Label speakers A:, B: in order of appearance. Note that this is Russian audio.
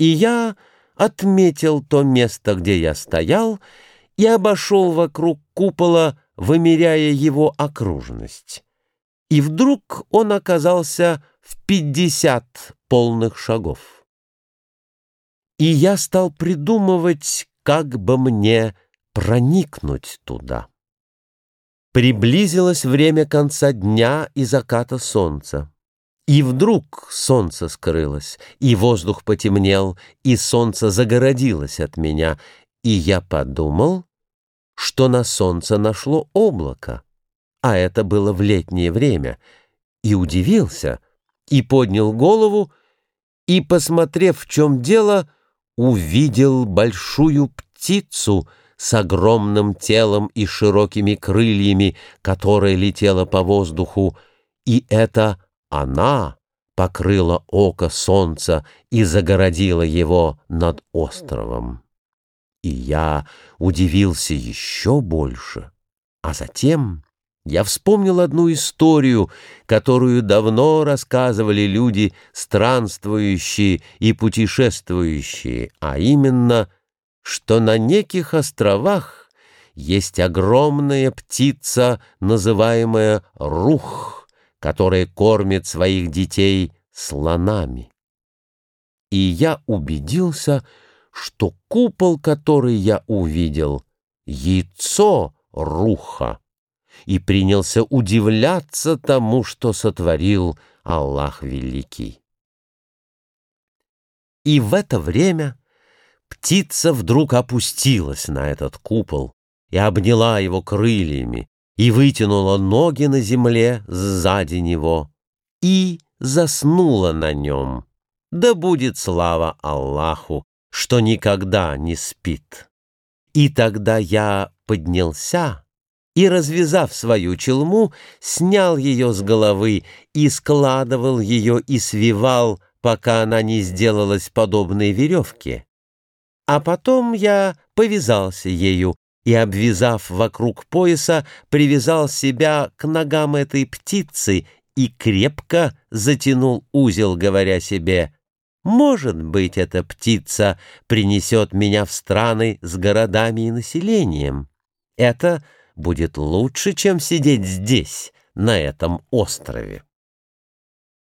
A: И я отметил то место, где я стоял, и обошел вокруг купола, вымеряя его окружность. И вдруг он оказался в пятьдесят полных шагов. И я стал придумывать, как бы мне проникнуть туда. Приблизилось время конца дня и заката солнца. И вдруг солнце скрылось, и воздух потемнел, и солнце загородилось от меня, и я подумал, что на солнце нашло облако, а это было в летнее время, и удивился, и поднял голову, и, посмотрев, в чем дело, увидел большую птицу с огромным телом и широкими крыльями, которая летела по воздуху, и это она покрыла око солнца и загородила его над островом. И я удивился еще больше, а затем я вспомнил одну историю, которую давно рассказывали люди, странствующие и путешествующие, а именно, что на неких островах есть огромная птица, называемая рух которая кормит своих детей слонами. И я убедился, что купол, который я увидел, — яйцо руха, и принялся удивляться тому, что сотворил Аллах Великий. И в это время птица вдруг опустилась на этот купол и обняла его крыльями, и вытянула ноги на земле сзади него и заснула на нем. Да будет слава Аллаху, что никогда не спит. И тогда я поднялся и, развязав свою челму, снял ее с головы и складывал ее и свивал, пока она не сделалась подобной веревке. А потом я повязался ею и, обвязав вокруг пояса, привязал себя к ногам этой птицы и крепко затянул узел, говоря себе, «Может быть, эта птица принесет меня в страны с городами и населением. Это будет лучше, чем сидеть здесь, на этом острове».